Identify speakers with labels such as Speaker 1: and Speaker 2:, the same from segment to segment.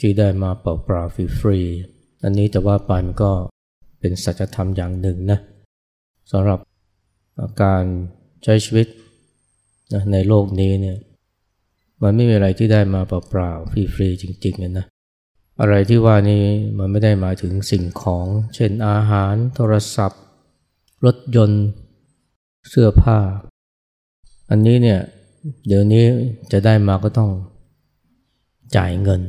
Speaker 1: ที่ได้มาเปล่าๆฟรีๆอันนี้จะว่าไปมันก็เป็นสัจธรรมอย่างหนึ่งนะสำหรับการใช้ชีวิตนะในโลกนี้เนี่ยมันไม่มีอะไรที่ได้มาเปล่าๆฟรีๆจริงๆนะอะไรที่ว่านี้มันไม่ได้หมายถึงสิ่งของ เช่นอาหาร โทรศัพท์ รถยนต์ เสื้อผ้า อันนี้เนี่ยเดี๋ยวนี้จะได้มาก็ต้องจ่ายเงิน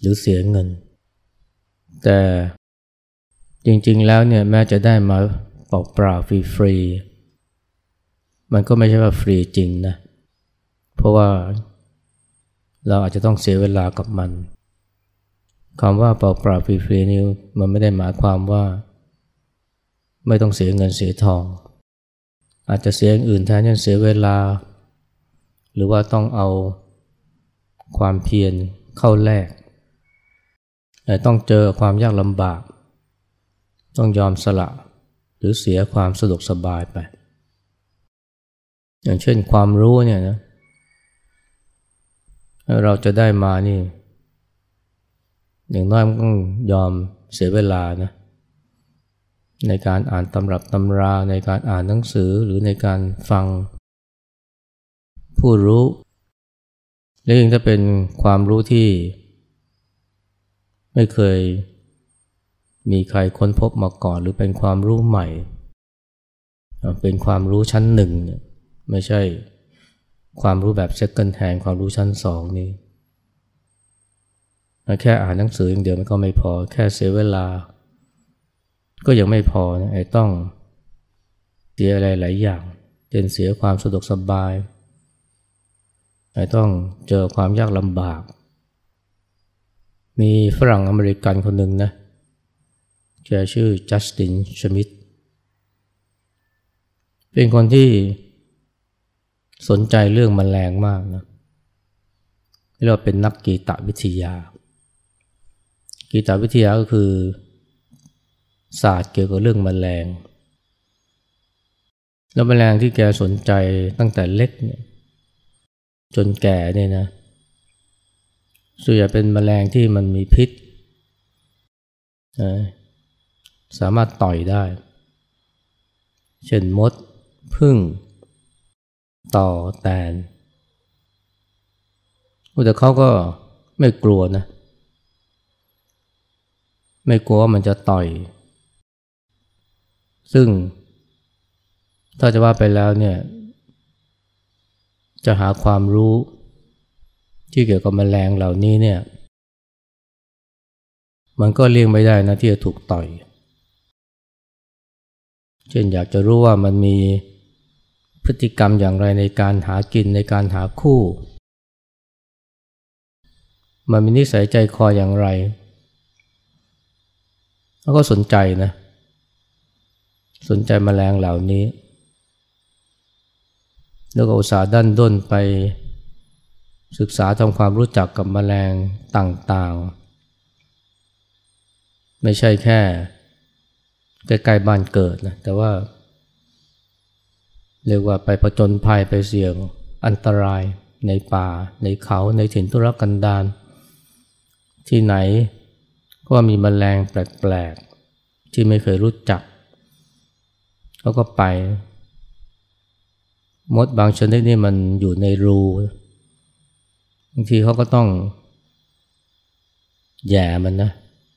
Speaker 1: หรือเสียเงิน แต่จริงๆแล้วเนี่ยแม้จะได้มาเปล่าๆฟรีๆมันก็ไม่ใช่ว่าฟรีจริงนะ เพราะว่าเราอาจจะต้องเสียเวลากับมันคำว่าเปล่าๆฟรีๆนี้มันไม่ได้หมายความว่า ไม่ต้องเสียเงินเสียทอง อาจจะเสียอื่นแทนเช่นเสียเวลา หรือว่าต้องเอาความเพียรเข้าแลก ต้องเจอความยากลำบาก ต้องยอมสละหรือเสียความสะดวกสบายไป อย่างเช่นความรู้เนี่ยนะเราจะได้มานี่ อย่างน้อยมันต้องยอมเสียเวลานะในการอ่านตำรับตำราในการอ่านหนังสือหรือในการฟัง ผู้รู้และยิ่งถ้าเป็นความรู้ที่ ไม่เคยมีใครค้นพบมาก่อนหรือเป็นความรู้ใหม่ เป็นความรู้ชั้นหนึ่งเนี่ยไม่ใช่ความรู้แบบเซ็กเกิลแทนความรู้ชั้นสองนี่แค่อ่านหนังสืออย่างเดียวมันก็ไม่พอ แค่เสียเวลา ก็ยังไม่พอนะไอ้ต้องเสียอะไรหลายอย่างเช่นเสียความสะดวกสบายไอ้ต้องเจอความยากลำบาก มีฝรั่งอเมริกันคนหนึ่งนะแกชื่อจัสตินชมิดเป็นคนที่สนใจเรื่องมแมลงมากนะเรียกว่าเป็นนักกีตวิทยา กีตวิทยาก็คือศาสตร์เกี่ยวกับเรื่องมแมลง แล้วมแมลงที่แกสนใจตั้งแต่เล็กเนี่ยจนแก่เนี่ยนะ ส่วนใหญ่เป็นแมลงที่มันมีพิษ สามารถต่อยได้ เช่นมด พึ่ง ต่อแตนแต่เขาก็ไม่กลัวนะ ไม่กลัวว่ามันจะต่อย ซึ่ง ถ้าจะว่าไปแล้วเนี่ย จะหาความรู้ ที่เกี่ยวกับแมลงเหล่านี้เนี่ย มันก็เลี่ยงไม่ได้นะที่จะถูกต่อย เช่นอยากจะรู้ว่ามันมีพฤติกรรมอย่างไรในการหากินในการหาคู่ มันมีนิสัยใจคออย่างไร แล้วก็สนใจนะ สนใจมแมลงเหล่านี้ แล้วก็อุตส่าห์ดันด้นไป ศึกษาทำความรู้จักกับมแมลงต่างๆ ไม่ใช่แค่ใกล้ๆบ้านเกิดนะแต่ว่า เรียกว่าไปผจญภัยไปเสี่ยงอันตรายในป่า ในเขาในถิ่นทุรกันดารที่ไหนก็มีมแมลงแปลกๆ ที่ไม่เคยรู้จักเขาก็ไป มดบางชนิดนี่มันอยู่ในรู บางทีเขาก็ต้องแย่มันนะ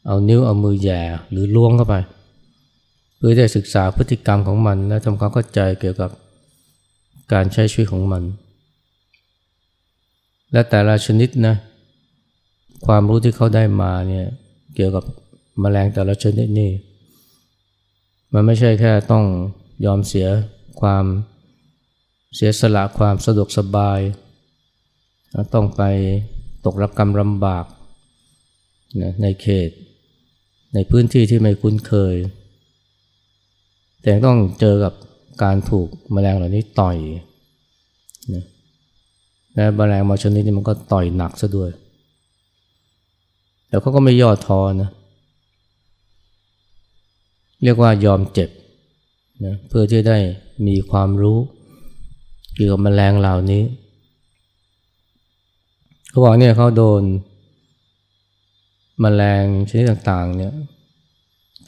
Speaker 1: เอานิ้วเอามือแย่หรือล้วงเข้าไป เพื่อได้ศึกษาพฤติกรรมของมัน และทำความเข้าใจเกี่ยวกับการใช้ชีวิตของมัน และแต่ละชนิดนะ ความรู้ที่เขาได้มาเนี่ยเกี่ยวกับมแมลงแต่ละชนิดนี่มันไม่ใช่แค่ต้องยอมเสียความเสียสละความสะดวกสบาย ต้องไปตกรับกรรมลำบากในเขต ในพื้นที่ที่ไม่คุ้นเคย แต่ต้องเจอกับการถูกมแมลงเหล่านี้ต่อยนะและมแมลงบางชนิดนี่มันก็ต่อยหนักซะด้วย แต่เขาก็ไม่ย่อท้อนะเรียกว่ายอมเจ็บนะเพื่อที่ได้มีความรู้เกี่ยวกับแมลงเหล่านี้ เขาบอกเนี่ยเขาโดนมแมลงชนิดต่างๆเนี่ย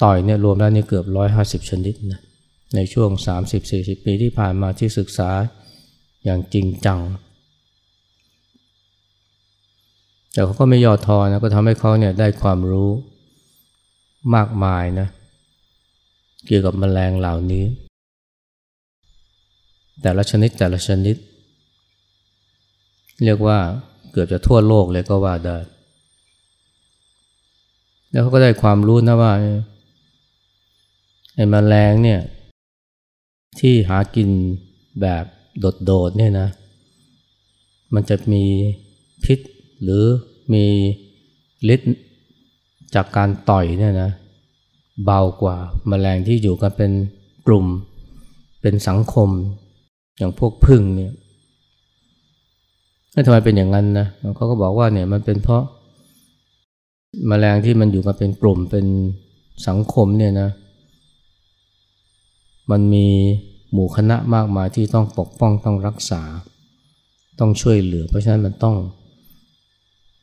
Speaker 1: ต่อยเนี่ยรวมแล้วนี่เกือบร้อยห้าสิบชนิดนะในช่วง 30-40 ปีที่ผ่านมาที่ศึกษาอย่างจริงจัง แต่เขาก็ไม่ย่อท้อนะก็ทำให้เขาเนี่ยได้ความรู้มากมายนะเกี่ยวกับแมลงเหล่านี้ แต่ละชนิดแต่ละชนิด เรียกว่า เกือบจะทั่วโลกเลยก็ว่าได้ แล้วเขาก็ได้ความรู้นะว่าไอ้แมลงเนี่ย ที่หากินแบบโดดๆเนี่ยนะ มันจะมีพิษหรือมีฤทธิ์จากการต่อยเนี่ยนะ เบากว่ามาแมลงที่อยู่กันเป็นกลุ่มเป็นสังคม อย่างพวกพึ่งเนี่ย ทำไมเป็นอย่างนั้นนะเขาก็บอกว่าเนี่ยมันเป็นเพราะมแมลงที่มันอยู่กันเป็นกลุ่มเป็นสังคมเนี่ยนะ มันมีหมู่คณะมากมายที่ต้องปกป้องต้องรักษา ต้องช่วยเหลือ เพราะฉะนั้นมันต้อง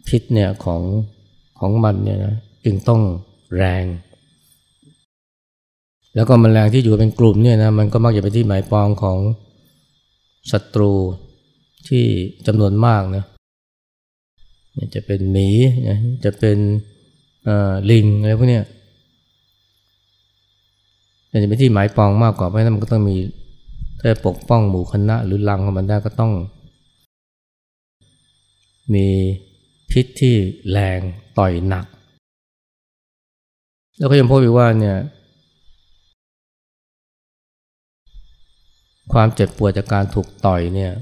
Speaker 1: พิษเนี่ยของของมันเนี่ยนะจึงต้องแรง แล้วก็มแมลงที่อยู่เป็นกลุ่มเนี่ยนะมันก็มักจะไปที่หมายปองของศัตรู ที่จำนวนมากนะจะเป็นหมีจะเป็นลิงอะไรพวกเนี้ยจะเป็นที่หมายปองมากกว่าเพราะนั้นมันก็ต้องมีถ้าปกป้องหมู่คณะหรือลังของมันได้ก็ต้อง มีพิษที่แรงต่อยหนัก แล้วก็ยังพบอีกว่าเนี่ย ความเจ็บปวดจากการถูกต่อยเนี่ย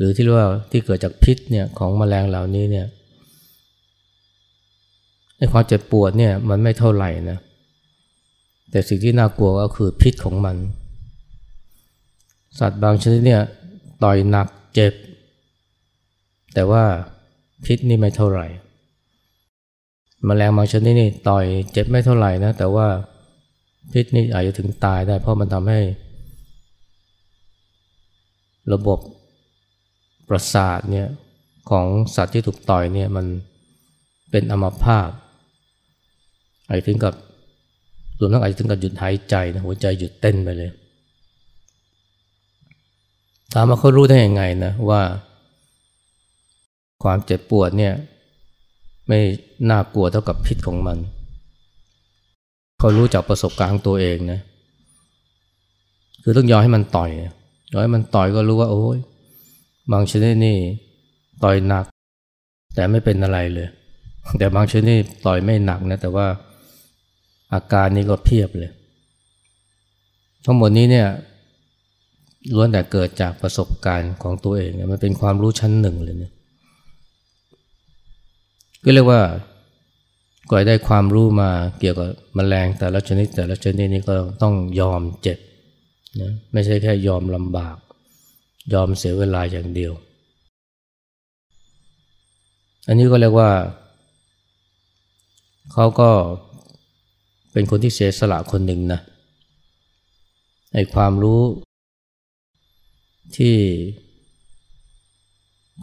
Speaker 1: หรือที่เรียกว่าที่เกิดจากพิษเนี่ยของแมลงเหล่านี้เนี่ยในความเจ็บปวดเนี่ยมันไม่เท่าไหร่นะแต่สิ่งที่น่ากลัวก็คือพิษของมัน สัตว์บางชนิดเนี่ยต่อยหนักเจ็บ แต่ว่าพิษนี่ไม่เท่าไหร่มแมลงบางชนิดนี่ต่อยเจ็บไม่เท่าไหร่นะแต่ว่าพิษนี่อาจจะถึงตายได้เพราะมันทำให้ ระบบ ประสาทเนี่ยของสัตว์ที่ถูกต่อยเนี่ยมันเป็นอัมพาตอาจถึงกับรวมทั้งอาจจะถึงกับหยุดหายใจนะหัวใจหยุดเต้นไปเลยถามว่าเขารู้ได้ยังไงนะว่า ความเจ็บปวดเนี่ยไม่น่ากลัวเท่ากับพิษของมัน เขารู้จากประสบการณ์ตัวเองนะ คือต้องยอมให้มันต่อยยอมให้มันต่อยก็รู้ว่า โอ้ย บางชนิดนี่ต่อยหนัก แต่ไม่เป็นอะไรเลย แต่บางชนิดต่อยไม่หนักนะแต่ว่าอาการนี้ก็เพียบเลย ทั้งหมดนี้เนี่ยล้วนแต่เกิดจากประสบการณ์ของตัวเองมันเป็นความรู้ชั้นหนึ่งเลยเนี่ยก็เรียกว่าก่อยได้ความรู้มาเกี่ยวกับมแมลงแต่ละชนิดแต่ละชนิดนี้ก็ต้องยอมเจ็บนะไม่ใช่แค่ยอมลำบาก ยอมเสียเวลาอย่างเดียว อันนี้ก็เรียกว่า เขาก็เป็นคนที่เสียสละคนหนึ่งนะไอ้ความรู้ที่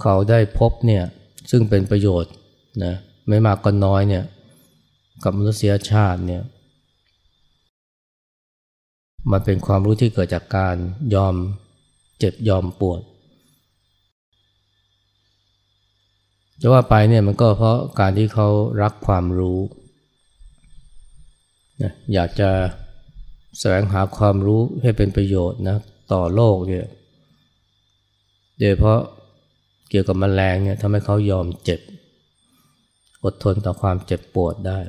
Speaker 1: เขาได้พบเนี่ยซึ่งเป็นประโยชน์นะไม่มากก็น้อยเนี่ยกับมนุษยชาติเนี่ยมันเป็นความรู้ที่เกิดจากการยอม เจ็บยอมปวด จะว่าไปเนี่ยมันก็เพราะการที่เขารักความรู้นะอยากจะแสวงหาความรู้ให้เป็นประโยชน์นะต่อโลกเนี่ยโดยเพราะเกี่ยวกับมแมลงเนี่ยทำให้เขายอมเจ็บ อดทนต่อความเจ็บปวดได้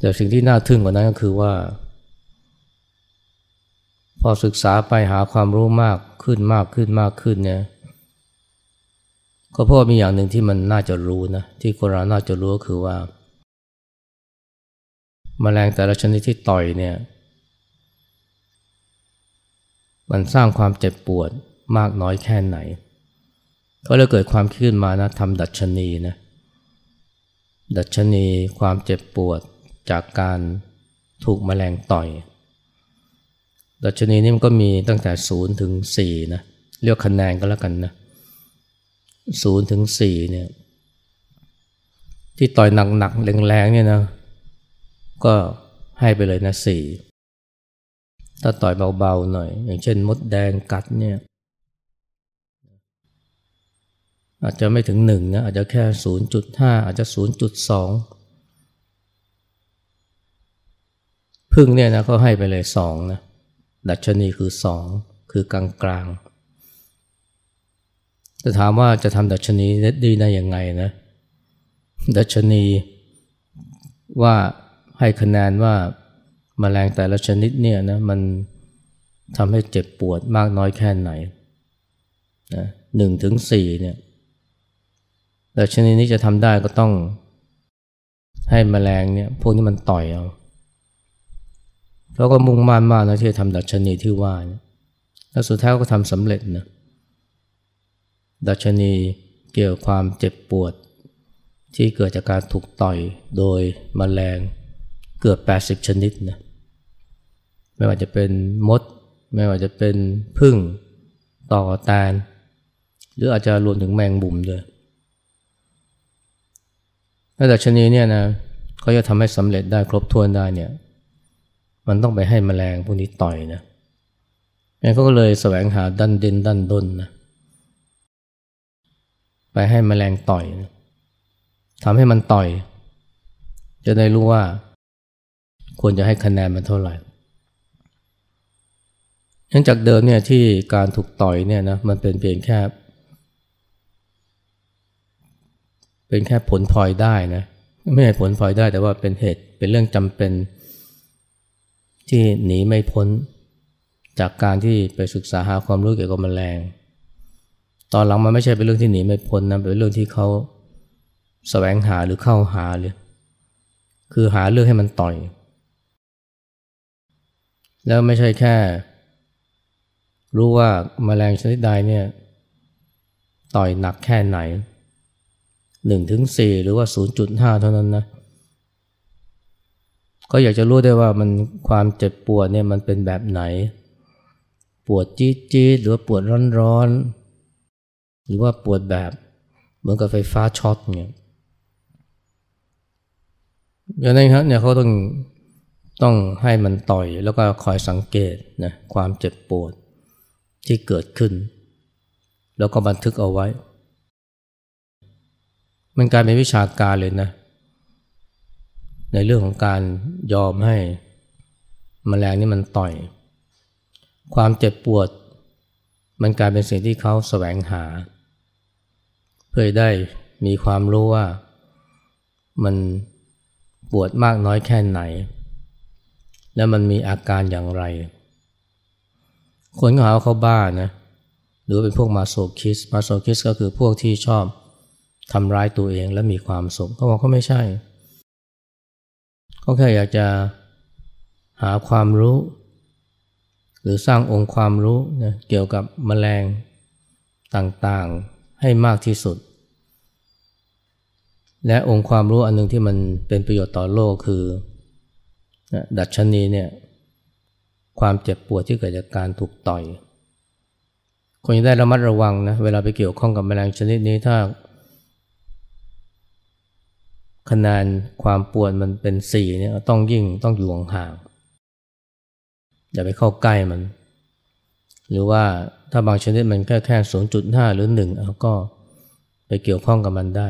Speaker 1: แต่สิ่งที่น่าทึ่งกว่านั้นก็คือว่า พอศึกษาไปหาความรู้มากขึ้นมากขึ้นมากขึ้นเนี่ยก็เพราะมีอย่างหนึ่งที่มันน่าจะรู้นะที่คนเราน่าจะรู้ก็คือว่ามแมลงแต่ละชนิดที่ต่อยเนี่ย มันสร้างความเจ็บปวดมากน้อยแค่ไหน ก็เลยเกิดความคิดมานะทำดัชนีนะดัชนีความเจ็บปวดจากการถูกมแมลงต่อย ดัชนีนี้มันก็มีตั้งแต่ศูนย์ถึงสี่นะเรียกคะแนนก็แล้วกันนะศูนย์ถึงสี่เนี่ยที่ต่อยหนักๆแรงๆเนี่ยนะก็ให้ไปเลยนะสี่ถ้าต่อยเบาๆหน่อย อย่างเช่นมดแดงกัดเนี่ย อาจจะไม่ถึงหนึ่งนะอาจจะแค่0.5อาจจะ0.2พึ่งเนี่ยนะเขาให้ไปเลยสองนะ ดัชนีคือสองคือกลางกลางจะถามว่าจะทำดัชนีดีได้ยังไงนะ ดัชนีว่าให้คะแนนว่ามาแมลงแต่ละชนิดเนี่ยนะมันทำให้เจ็บปวดมากน้อยแค่ไหนนะหนึ่งถึงสี่เนี่ยดัชนีนี้จะทำได้ก็ต้องให้มแมลงเนี่ยพวกนี้มันต่อยเอา แล้วก็มุ่งมั่นมากนะที่จะทำดัชนีที่ว่าแล้วสุดท้ายก็ทำสำเร็จนะดัชนีเกี่ยวกับความเจ็บปวด ที่เกิดจากการถูกต่อยโดยมแมลงเกือบ 80 ชนิดนะไม่ว่าจะเป็นมด ไม่ว่าจะเป็นพึ่งต่อแตน หรืออาจจะรวมถึงแมงบุ่มด้วยแล้วดัชนีเนี่ยนะเขาจะทำให้สำเร็จได้ครบถ้วนได้เนี่ย มันต้องไปให้มแมลงพวกนี้ต่อยนะงั้นเขาก็เลยแสวงหาดันเดินดันด้นนะไปให้มแมลงต่อยนะทำให้มันต่อย จะได้รู้ว่า ควรจะให้คะแนนมันเท่าไหร่ยังจากเดิมเนี่ยที่การถูกต่อยเนี่ยนะมันเป็นเพียงแค่ เป็นแค่ผลพลอยได้นะ ไม่ใช่ผลพลอยได้แต่ว่าเป็นเหตุเป็นเรื่องจำเป็น ที่หนีไม่พ้น จากการที่ไปศึกษาหาความรู้เกี่ยวกับแมลง ตอนหลังมันไม่ใช่เป็นเรื่องที่หนีไม่พ้นนะเป็นเรื่องที่เขาสแสวงหาหรือเข้าหาเลยคือหาเรื่องให้มันต่อย แล้วไม่ใช่แค่ รู้ว่ามาแมลงชนิดใดเนี่ย ต่อยหนักแค่ไหนหนึ่งถึงสี่หรือว่าศูนย์จุดห้าเท่านั้นนะ ก็อยากจะรู้ได้ว่ามันความเจ็บปวดเนี่ยมันเป็นแบบไหน ปวดจี๊ดจี๊ดหรือว่าปวดร้อนร้อนหรือว่าปวดแบบเหมือนกับไฟฟ้าช็อตเนี่ยอย่างนั้นครับเนี่ยเขาต้องต้องให้มันต่อยแล้วก็คอยสังเกตนะความเจ็บปวดที่เกิดขึ้น แล้วก็บันทึกเอาไว้ มันกลายเป็นวิชาการเลยนะ ในเรื่องของการยอมให้มแมลงนี่มันต่อย ความเจ็บปวด มันกลายเป็นสิ่งที่เขาแสวงหา เพื่อได้มีความรู้ว่ามันปวดมากน้อยแค่ไหน และมันมีอาการอย่างไร คนก็หาว่าเขาบ้านะหรือเป็นพวกมาโซคิสมาโซคิสก็คือพวกที่ชอบทำร้ายตัวเองและมีความสุขเขาบอกเขาไม่ใช่ ก็แค่อยากจะหาความรู้ หรือสร้างองค์ความรู้นะเกี่ยวกับมแมลงต่างๆให้มากที่สุด และองค์ความรู้อันนึงที่มันเป็นประโยชน์ต่อโลกคือ ดัชนีเนี่ยความเจ็บปวดที่เกิดจากการถูกต่อยคนจะได้ระมัดระวังนะเวลาไปเกี่ยวข้องกับแมลงชนิดนี้ถ้า คะแนนความปวดมันเป็นสี่เนี่ยต้องยิ่งต้องอยู่ห่างอย่าไปเข้าใกล้มัน หรือว่าถ้าบางชนิดมันแค่แค่ศูนย์จุดห้าหรือหนึ่งเอาก็ไปเกี่ยวข้องกับมันได้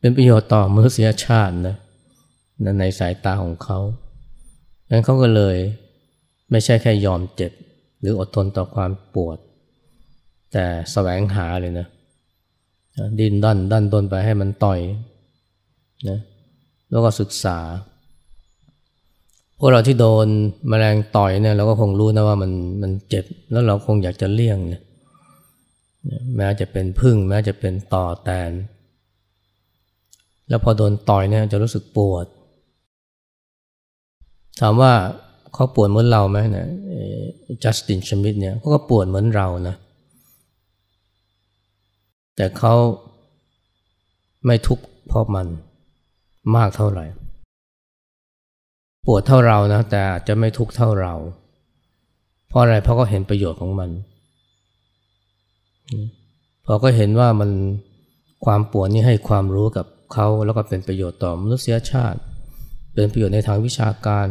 Speaker 1: เป็นประโยชน์ต่อมนุษยชาตินะในสายตาของเขาดังนั้นเขาก็เลยไม่ใช่แค่ยอมเจ็บ หรืออดทนต่อความปวด แต่แสวงหาเลยนะดินดันดันดนไปให้มันต่อย นะแล้วก็ศึกษา พวกเราที่โดนมแมลงต่อยเนี่ยเราก็คงรู้นะว่ามันมันเจ็บ แล้วเราคงอยากจะเลี่ยงเนี่ยแม้จะเป็นพึ่ง แม้จะเป็นต่อแตน แล้วพอโดนต่อยเนี่ยจะรู้สึกปวด ถามว่าเขาปวดเหมือนเราไหมนะจัสตินชมิดเนี่ยเขาก็ปวดเหมือนเรานะ แต่เขาไม่ทุกข์เพราะมัน มากเท่าไหร่ ปวดเท่าเรานะแต่อาจจะไม่ทุกข์เท่าเรา เพราะอะไรเพราะก็เห็นประโยชน์ของมันพอก็เห็นว่ามันความปวดนี่ให้ความรู้กับเขาแล้วก็เป็นประโยชน์ต่อมนุษยชาติ เป็นประโยชน์ในทางวิชาการ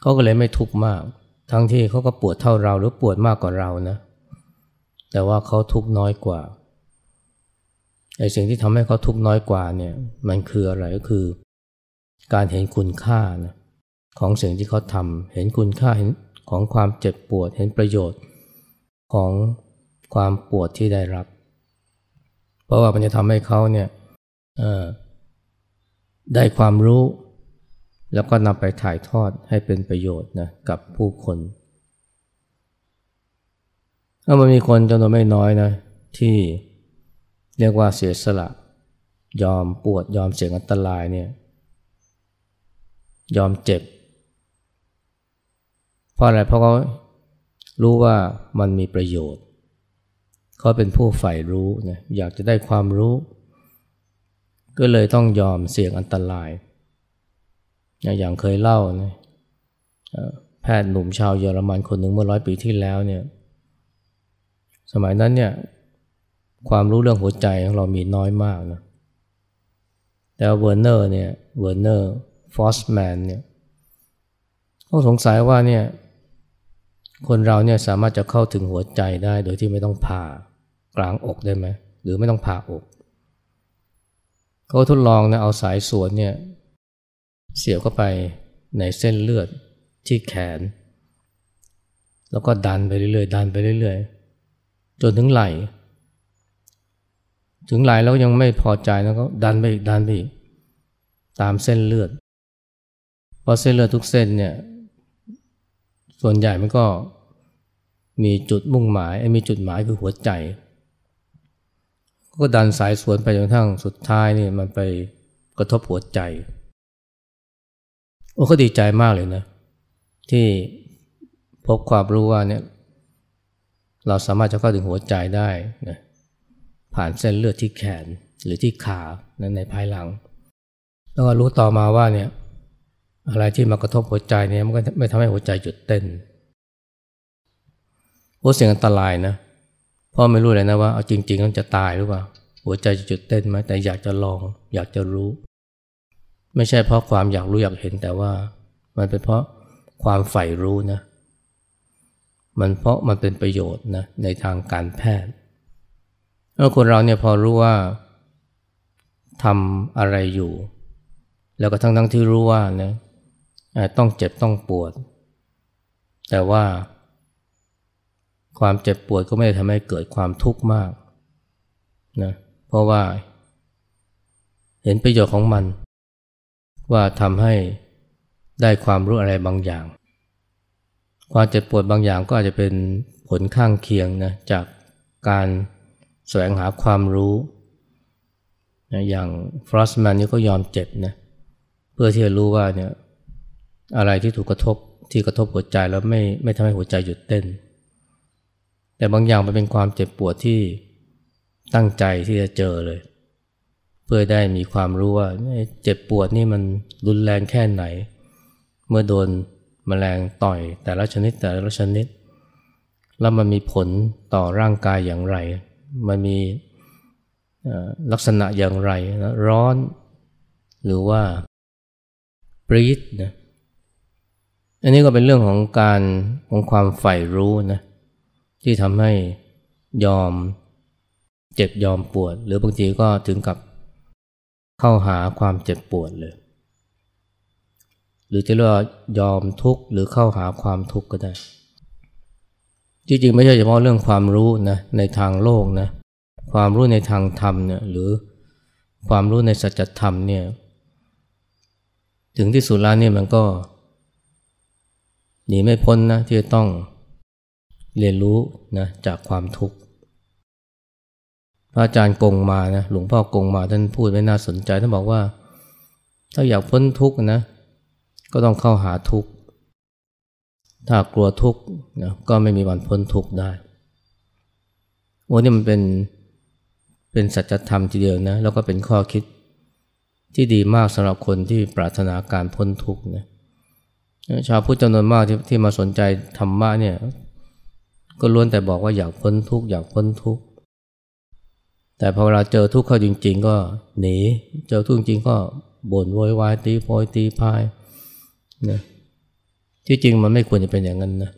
Speaker 1: เขาก็เลยไม่ทุกข์มาก ทั้งที่เขาก็ปวดเท่าเราหรือปวดมากกว่าเรานะ แต่ว่าเขาทุกข์น้อยกว่า ไอ้สิ่งที่ทำให้เขาทุกข์น้อยกว่าเนี่ยมันคืออะไรก็คือ การเห็นคุณค่านะของสิ่งที่เขาทำเห็นคุณค่าเห็นของความเจ็บปวดเห็นประโยชน์ ของความปวดที่ได้รับ เพราะว่ามันจะทำให้เขาเนี่ยได้ความรู้ แล้วก็นำไปถ่ายทอดให้เป็นประโยชน์นะกับผู้คนถ้ามันมีคนจำนวนไม่น้อยนะที่ เรียกว่าเสียสละ ยอมปวดยอมเสี่ยงอันตรายเนี่ยยอมเจ็บ เพราะอะไรเพราะเขารู้ว่ามันมีประโยชน์เขาเป็นผู้ใฝ่รู้นะอยากจะได้ความรู้ ก็เลยต้องยอมเสี่ยงอันตราย อย่างเคยเล่านะแพทย์หนุ่มชาวเยอรมันคนหนึ่งเมื่อร้อยปีที่แล้วเนี่ยสมัยนั้นเนี่ย ความรู้เรื่องหัวใจของเรามีน้อยมากนะแต่เวอร์เนอร์เนี่ยเวอร์เนอร์ฟอสแมนเนี่ยเขาสงสัยว่าเนี่ยคนเราเนี่ยสามารถจะเข้าถึงหัวใจได้โดยที่ไม่ต้องผ่ากลางอกได้ไหมหรือไม่ต้องผ่าอกเขาทดลองนะเอาสายสวนเนี่ยเสียบเข้าไปในเส้นเลือดที่แขน แล้วก็ดันไปเรื่อยๆดันไปเรื่อยๆ จนถึงไหล่ ถึงไหลแล้วยังไม่พอใจแล้วก็ดันไปอีกดันไปอีกตามเส้นเลือดเพราะเส้นเลือดทุกเส้นเนี่ยส่วนใหญ่มันก็มีจุดมุ่งหมายมีจุดหมายคือหัวใจ ก็ดันสายสวนไปจนทั้งสุดท้ายนี่มันไปกระทบหัวใจโอ้ก็ดีใจมากเลยนะ ที่พบความรู้ว่าเนี่ยเราสามารถจะเข้าถึงหัวใจได้นะ ผ่านเส้นเลือดที่แขนหรือที่ขานั้นในภายหลัง แล้วก็รู้ต่อมาว่าเนี่ยอะไรที่มากระทบหัวใจเนี่ยมันก็ไม่ทำให้หัวใจหยุดเต้นโอ้เสียงอันตรายนะพ่อไม่รู้เลยนะว่าเอาจริงๆมันจะตายหรือเปล่า หัวใจจะหยุดเต้นไหมแต่อยากจะลอง อยากจะรู้ ไม่ใช่เพราะความอยากรู้อยากเห็นแต่ว่า มันเป็นเพราะความใฝ่รู้นะ มันเพราะมันเป็นประโยชน์นะในทางการแพทย์ แล้วคนเราเนี่ยพอรู้ว่าทำอะไรอยู่ แล้วก็ทั้งทั้งที่รู้ว่านะต้องเจ็บต้องปวด แต่ว่า ความเจ็บปวดก็ไม่ได้ทำให้เกิดความทุกข์มากนะเพราะว่า เห็นประโยชน์ของมัน ว่าทำให้ได้ความรู้อะไรบางอย่าง ความเจ็บปวดบางอย่างก็อาจจะเป็นผลข้างเคียงนะจากการ แสวงหาความรู้นะอย่างฟรอสแมนนี่ก็ยอมเจ็บนะเพื่อที่จะรู้ว่าเนี่ยอะไรที่ถูกกระทบที่กระทบหัวใจแล้วไม่ไม่ทำให้หัวใจหยุดเต้น แต่บางอย่างมันเป็นความเจ็บปวดที่ตั้งใจที่จะเจอเลย เพื่อได้มีความรู้ว่าเจ็บปวดนี่มันรุนแรงแค่ไหน เมื่อโดนมแมลงต่อยแต่ละชนิดแต่ละชนิด แล้วมันมีผลต่อร่างกายอย่างไร มันมีลักษณะอย่างไรนะร้อน หรือว่าปรีดนะอันนี้ก็เป็นเรื่องของการของความใฝ่รู้นะที่ทำให้ยอมเจ็บยอมปวด หรือบางทีก็ถึงกับเข้าหาความเจ็บปวดเลย หรือจะเรียกว่ายอมทุกข์หรือเข้าหาความทุกข์ก็ได้ จริงๆไม่ใช่เฉพาะเรื่องความรู้นะในทางโลกนะความรู้ในทางธรรมเนี่ยหรือความรู้ในสัจธรรมเนี่ยถึงที่สุดแล้วเนี่ยมันก็หนีไม่พ้นนะที่จะต้องเรียนรู้นะจากความทุกข์พระอาจารย์กงมานะหลวงพ่อกงมาท่านพูดไว้น่าสนใจท่านบอกว่า ถ้าอยากพ้นทุกข์นะก็ต้องเข้าหาทุกข์ ถ้ากลัวทุกข์นะก็ไม่มีวันพ้นทุกข์ได้โอ้นี่มันเป็นเป็นสัจธรรมทีเดียวนะแล้วก็เป็นข้อคิดที่ดีมากสำหรับคนที่ปรารถนาการพ้นทุกข์นะชาวพุทธจำนวนมากที่ที่มาสนใจธรรมะเนี่ยก็ล้วนแต่บอกว่าอยากพ้นทุกข์อยากพ้นทุกข์แต่แต่พอเวลาเจอทุกข์เข้าจริง ๆ ก็หนี เจอทุกข์จริงก็บ่นโวยวายตีโพยตีพายนะ ที่จริงมันไม่ควรจะเป็นอย่างนั้นนะ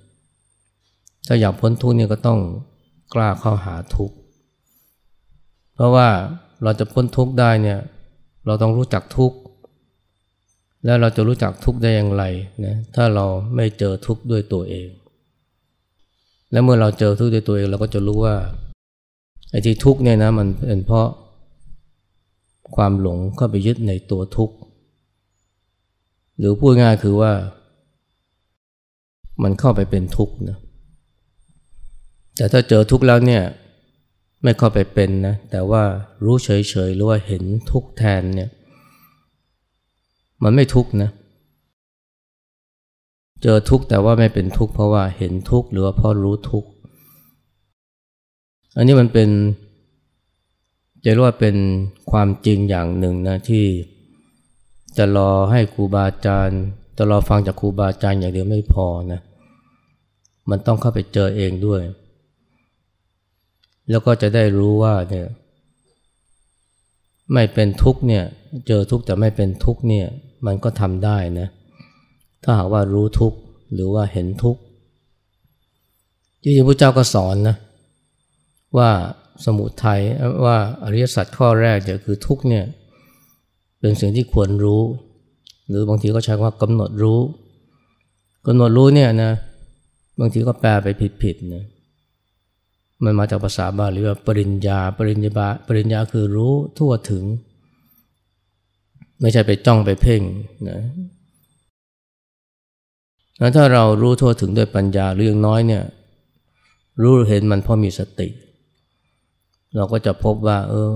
Speaker 1: ถ้าอยากพ้นทุกข์เนี่ยก็ต้องกล้าเข้าหาทุกข์เพราะว่าเราจะพ้นทุกข์ได้เนี่ยเราต้องรู้จักทุกข์แล้วเราจะรู้จักทุกข์ได้อย่างไรนะถ้าเราไม่เจอทุกข์ด้วยตัวเอง และเมื่อเราเจอทุกข์ด้วยตัวเองเราก็จะรู้ว่าไอ้ที่ทุกข์เนี่ยนะมันเป็นเพราะความหลงเข้าไปยึดในตัวทุกข์หรือพูดง่ายคือว่า มันเข้าไปเป็นทุกข์นะแต่ถ้าเจอทุกข์แล้วเนี่ยไม่เข้าไปเป็นนะแต่ว่ารู้เฉยๆหรือว่าเห็นทุกข์แทนเนี่ยมันไม่ทุกข์นะเจอทุกข์แต่ว่าไม่เป็นทุกข์เพราะว่าเห็นทุกข์หรือว่าเพราะรู้ทุกข์อันนี้มันเป็นจะเรียกว่าเป็นความจริงอย่างหนึ่งนะที่จะรอให้ครูบาอาจารย์ จะรอฟังจากครูบาอาจารย์อย่างเดียวไม่พอนะ มันต้องเข้าไปเจอเองด้วย แล้วก็จะได้รู้ว่าเนี่ยไม่เป็นทุกเนี่ยเจอทุกแต่ไม่เป็นทุกเนี่ยมันก็ทำได้นะ ถ้าหากว่ารู้ทุกหรือว่าเห็นทุกที่พระเจ้าก็สอนนะว่าสมุทัยว่าอริยสัจข้อแรกเนี่ยคือทุกเนี่ยเป็นสิ่งที่ควรรู้ หรือบางทีก็ใช้คำว่ากำหนดรู้กำหนดรู้เนี่ยนะบางทีก็แปลไปผิดๆนะมันมาจากภาษาบาลีว่าปริญญา ปริญญาปริญญาคือรู้ทั่วถึง ไม่ใช่ไปจ้องไปเพ่งนะแล้วถ้าเรารู้ทั่วถึงด้วยปัญญาหรืออย่างน้อยเนี่ย รู้เห็นมันพอมีสติ เราก็จะพบว่า เออ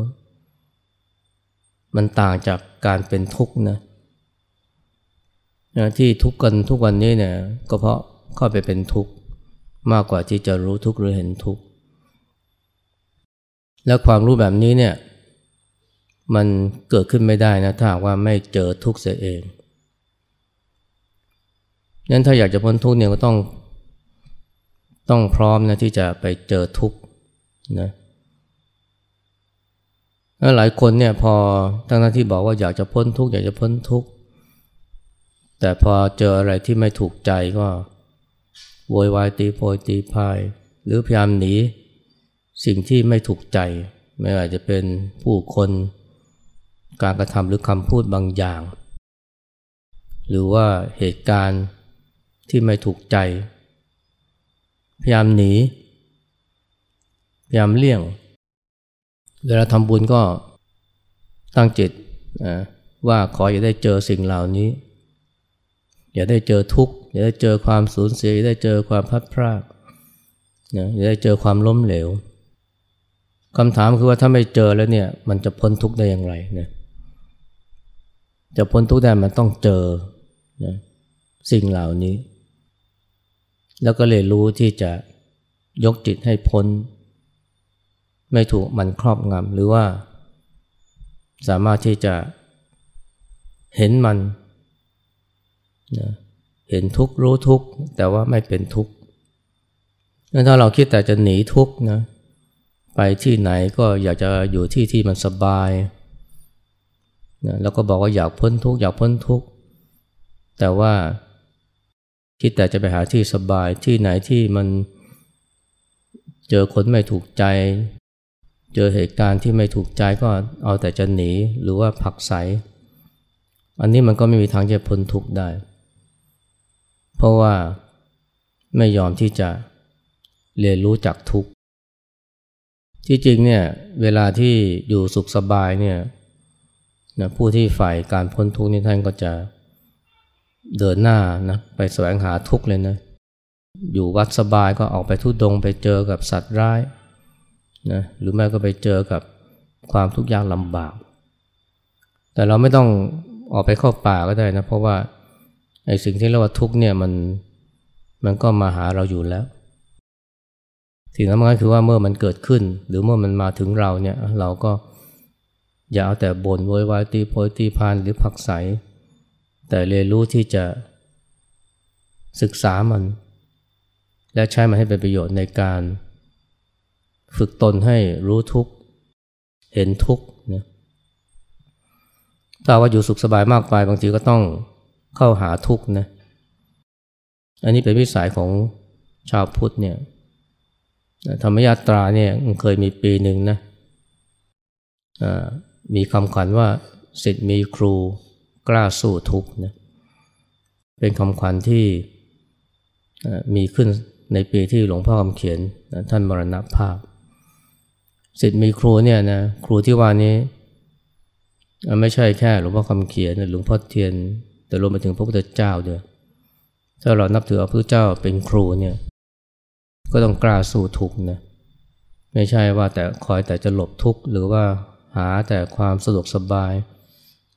Speaker 1: มันต่างจากการเป็นทุกข์นะ ที่ทุกข์กันทุกวันนี้เนี่ยก็เพราะเข้าไปเป็นทุกข์มากกว่าที่จะรู้ทุกข์หรือเห็นทุกข์แล้วความรู้แบบนี้เนี่ยมันเกิดขึ้นไม่ได้นะถ้าว่าไม่เจอทุกข์เสียเองนั้นถ้าอยากจะพ้นทุกข์เนี่ยก็ต้องต้องพร้อมนะที่จะไปเจอทุกข์นะหลายคนเนี่ยพอทั้งที่บอกว่าอยากจะพ้นทุกข์อยากจะพ้นทุกข์ แต่พอเจออะไรที่ไม่ถูกใจก็โวยวายตีโพยตีพาย หรือพยายามหนีสิ่งที่ไม่ถูกใจ ไม่ว่าจะเป็นผู้คนการกระทำหรือคำพูดบางอย่าง หรือว่าเหตุการณ์ที่ไม่ถูกใจ พยายามหนี พยายามเลี่ยง เวลาทำบุญก็ตั้งจิตว่าขออย่าได้เจอสิ่งเหล่านี้ อย่าได้เจอทุกข์อย่าได้เจอความสูญเสียอย่าได้เจอความพัดพรากนะอย่าได้เจอความล้มเหลวคำถามคือว่าถ้าไม่เจอแล้วเนี่ย มันจะพ้นทุกข์ได้อย่างไรเนี่ยจะพ้นทุกข์ได้มันต้องเจอนะสิ่งเหล่านี้ แล้วก็เลยรู้ที่จะยกจิตให้พ้น ไม่ถูกมันครอบงำหรือว่า สามารถที่จะเห็นมัน นะเห็นทุกข์รู้ทุกข์แต่ว่าไม่เป็นทุกข์ถ้าเราคิดแต่จะหนีทุกข์นะไปที่ไหนก็อยากจะอยู่ที่ที่มันสบายนะแล้วก็บอกว่าอยากพ้นทุกข์อยากพ้นทุกข์แต่ว่าคิดแต่จะไปหาที่สบายที่ไหนที่มันเจอคนไม่ถูกใจ เจอเหตุการณ์ที่ไม่ถูกใจก็เอาแต่จะหนีหรือว่าผักใส อันนี้มันก็ไม่มีทางจะพ้นทุกข์ได้ เพราะว่าไม่ยอมที่จะเรียนรู้จักทุกข์ที่จริงเนี่ยเวลาที่อยู่สุขสบายเนี่ยนะผู้ที่ฝ่ายการพ้นทุกข์นี่ท่านก็จะเดินหน้านะไปแสวงหาทุกข์เลยนะอยู่วัดสบายก็ออกไปทุดงไปเจอกับสัตว์ร้ายนะหรือแม่ก็ไปเจอกับความทุกข์ยากลำบาก แต่เราไม่ต้องออกไปเข้าป่าก็ได้นะเพราะว่า ไอ้สิ่งที่เรียกว่าทุกเนี่ยมันมันก็มาหาเราอยู่แล้วสิ่งสำคัญคือว่าเมื่อมันเกิดขึ้น หรือเมื่อมันมาถึงเราเนี่ยเราก็อย่าเอาแต่บ่นโวยวายตีโพยตีพานหรือผักใส แต่เรียนรู้ที่จะศึกษามัน และใช้มันให้เป็นประโยชน์ในการฝึกตนให้รู้ทุกเห็นทุกนะถ้าว่าอยู่สุขสบายมากไปบางทีก็ต้อง เข้าหาทุกข์นะ อันนี้เป็นวิสัยของชาวพุทธเนี่ย ธรรมยาตราเนี่ยเคยมีปีหนึ่งนะมีคำขวัญว่าสิทธิ์มีครูกล้าสู้ทุกข์นะเป็นคำขวัญที่มีขึ้นในปีที่หลวงพ่อคำเขียนท่านมรณภาพสิทธิ์มีครูเนี่ยนะครูที่ว่านี้ ไม่ใช่แค่หลวงพ่อคำเขียนหลวงพ่อเทียน แต่รวมไปถึงพระพุทธเจ้าด้วยถ้าเรานับถือพระพุทธเจ้าเป็นครูเนี่ยก็ต้องกล้าสู้ทุกข์นะไม่ใช่ว่าแต่คอยแต่จะหลบทุกข์หรือว่าหาแต่ความสะดวกสบาย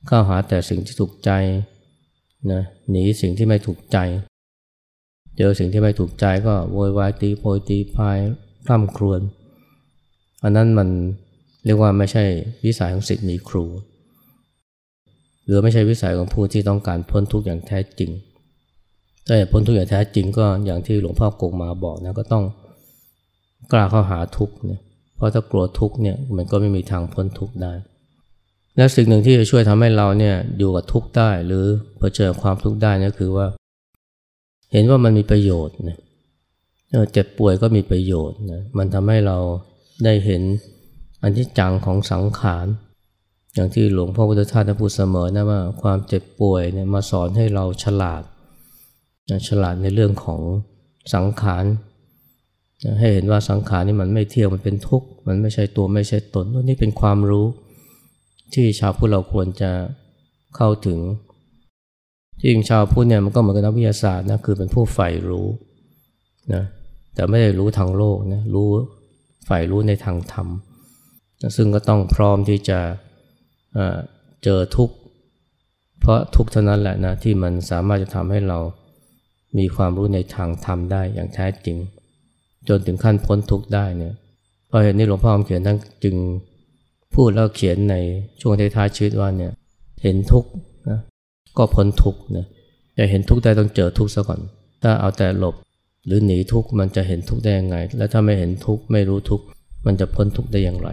Speaker 1: เข้าหาแต่สิ่งที่ถูกใจนะหนีสิ่งที่ไม่ถูกใจ เจอสิ่งที่ไม่ถูกใจก็โวยวายตีโพยตีพายร่ำครวญอันนั้นมันเรียกว่าไม่ใช่วิสัยของสิทธิ์มีครู หรือไม่ใช่วิสัยของผู้ที่ต้องการพ้นทุกข์อย่างแท้จริงแต่พ้นทุกข์อย่างแท้จริงก็อย่างที่หลวงพ่อกงมาบอกนะก็ต้องกล้าเข้าหาทุกข์เนี่ยเพราะถ้ากลัวทุกข์เนี่ยมันก็ไม่มีทางพ้นทุกข์ได้ และสิ่งหนึ่งที่จะช่วยทำให้เราเนี่ยอยู่กับทุกข์ได้หรือเผชิญความทุกข์ได้นี่คือว่า เห็นว่ามันมีประโยชน์นะเจ็บป่วยก็มีประโยชน์นะมันทำให้เราได้เห็นอันที่จังของสังขาร อย่างที่หลวงพ่อพุทธทาสพูดเสมอนะว่าความเจ็บป่วยเนี่ยมาสอนให้เราฉลาดฉลาดในเรื่องของสังขารให้เห็นว่าสังขารนี่มันไม่เที่ยวมันเป็นทุกข์มันไม่ใช่ตัวไม่ใช่ตนนี่เป็นความรู้ที่ชาวพุทธเราควรจะเข้าถึงที่จริงชาวพุทธเนี่ยมันก็เหมือนกับนักวิทยาศาสตร์นะคือเป็นผู้ใฝ่รู้นะแต่ไม่ได้รู้ทางโลกนะรู้ใฝ่รู้ในทางธรรม ซึ่งก็ต้องพร้อมที่จะ เจอทุกข์เพราะทุกข์เท่านั้นแหละนะที่มันสามารถจะทำให้เรามีความรู้ในทางธรรมได้อย่างแท้จริง จนถึงขั้นพ้นทุกข์ได้เนี่ยเพราะเหตุนี้หลวงพ่อเขียนทั้งจึงพูดแล้วเขียนในช่วงท้ายชีวิตว่าเนี่ยเห็นทุกข์นะก็พ้นทุกข์นะจะเห็นทุกข์ได้ต้องเจอทุกข์ซะก่อน ถ้าเอาแต่หลบหรือหนีทุกข์มันจะเห็นทุกข์ได้ยังไง และถ้าไม่เห็นทุกข์ไม่รู้ทุกข์มันจะพ้นทุกข์ได้อย่างไร